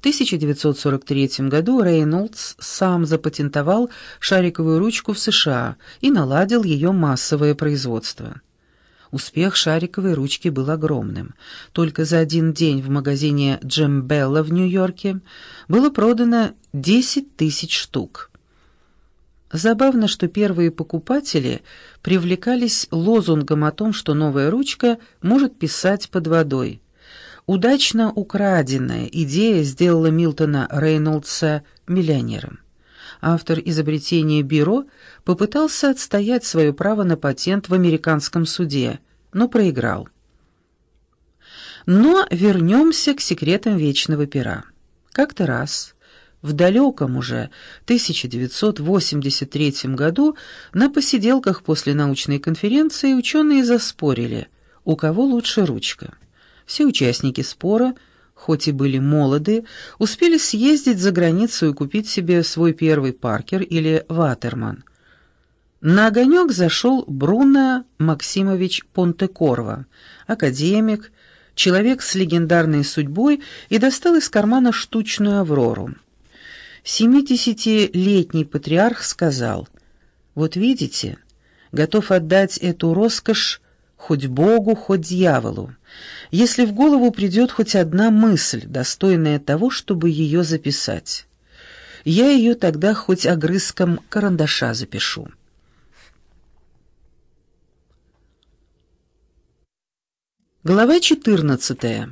В 1943 году Рейнольдс сам запатентовал шариковую ручку в США и наладил ее массовое производство. Успех шариковой ручки был огромным. Только за один день в магазине Джембелла в Нью-Йорке было продано 10 тысяч штук. Забавно, что первые покупатели привлекались лозунгом о том, что новая ручка может писать под водой. Удачно украденная идея сделала Милтона Рейнольдса миллионером. Автор изобретения бюро попытался отстоять свое право на патент в американском суде, но проиграл. Но вернемся к секретам вечного пера. Как-то раз в далеком уже 1983 году на посиделках после научной конференции ученые заспорили, у кого лучше ручка. Все участники спора, хоть и были молоды, успели съездить за границу и купить себе свой первый Паркер или Ватерман. На огонек зашел Бруно Максимович Понтекорво, академик, человек с легендарной судьбой, и достал из кармана штучную «Аврору». Семидесятилетний патриарх сказал, «Вот видите, готов отдать эту роскошь хоть Богу, хоть дьяволу, если в голову придет хоть одна мысль, достойная того, чтобы ее записать. Я ее тогда хоть огрызком карандаша запишу». Глава 14.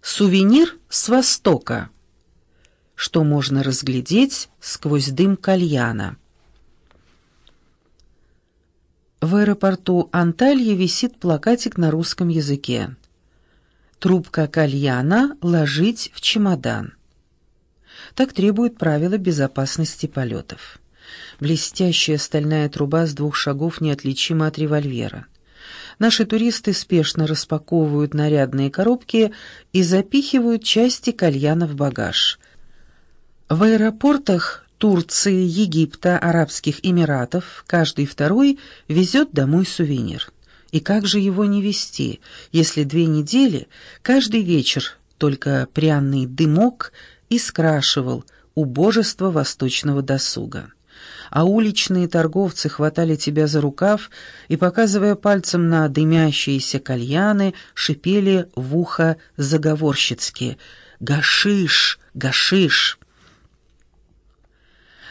Сувенир с Востока что можно разглядеть сквозь дым кальяна. В аэропорту Анталья висит плакатик на русском языке. «Трубка кальяна ложить в чемодан». Так требует правила безопасности полетов. Блестящая стальная труба с двух шагов неотличима от револьвера. Наши туристы спешно распаковывают нарядные коробки и запихивают части кальяна в багаж. В аэропортах Турции, Египта, Арабских Эмиратов каждый второй везет домой сувенир. И как же его не везти, если две недели, каждый вечер только пряный дымок и скрашивал убожество восточного досуга? а уличные торговцы хватали тебя за рукав и, показывая пальцем на дымящиеся кальяны, шипели в ухо заговорщицки «Гашиш! Гашиш!»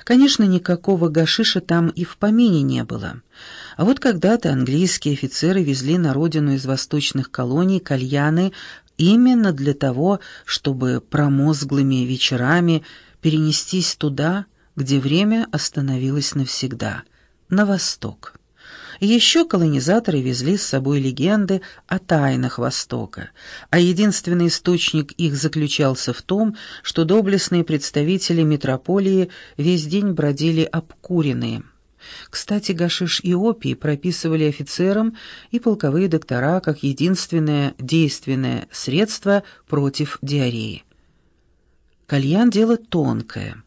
Конечно, никакого гашиша там и в помине не было. А вот когда-то английские офицеры везли на родину из восточных колоний кальяны именно для того, чтобы промозглыми вечерами перенестись туда, где время остановилось навсегда, на восток. Еще колонизаторы везли с собой легенды о тайнах Востока, а единственный источник их заключался в том, что доблестные представители метрополии весь день бродили обкуренные. Кстати, гашиш и опий прописывали офицерам и полковые доктора как единственное действенное средство против диареи. Кальян – дело тонкое,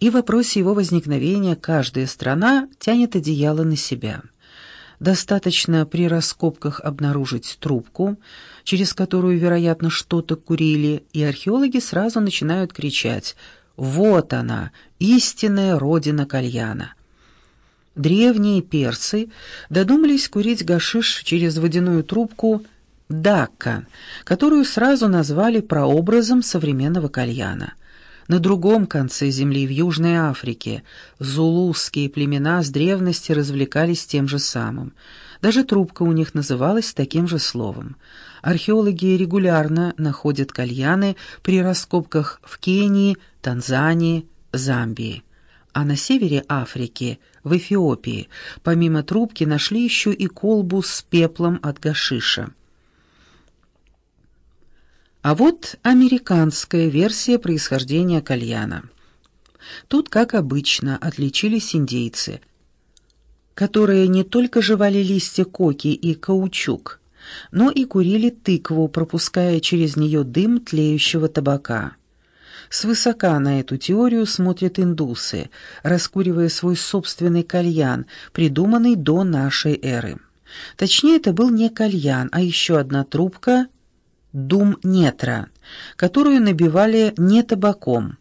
и в вопросе его возникновения каждая страна тянет одеяло на себя – Достаточно при раскопках обнаружить трубку, через которую, вероятно, что-то курили, и археологи сразу начинают кричать «Вот она, истинная родина кальяна!». Древние персы додумались курить гашиш через водяную трубку «дакка», которую сразу назвали прообразом современного кальяна – на другом конце земли, в Южной Африке, зулусские племена с древности развлекались тем же самым. Даже трубка у них называлась таким же словом. Археологи регулярно находят кальяны при раскопках в Кении, Танзании, Замбии. А на севере Африки, в Эфиопии, помимо трубки нашли еще и колбу с пеплом от гашиша. А вот американская версия происхождения кальяна. Тут, как обычно, отличились индейцы, которые не только жевали листья коки и каучук, но и курили тыкву, пропуская через нее дым тлеющего табака. Свысока на эту теорию смотрят индусы, раскуривая свой собственный кальян, придуманный до нашей эры. Точнее, это был не кальян, а еще одна трубка дум нетра, которую набивали не табаком,